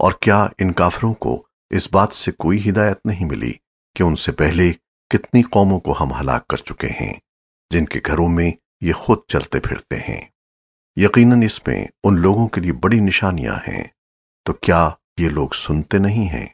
اور کیا ان کافروں کو اس بات سے کوئی ہدایت نہیں ملی کہ ان سے پہلے کتنی قوموں کو ہم ہلاک کر چکے ہیں، جن کے گھروں میں یہ خود چلتے پھرتے ہیں؟ یقیناً اس میں ان لوگوں کے لیے بڑی نشانیاں ہیں، تو کیا یہ لوگ سنتے نہیں ہیں؟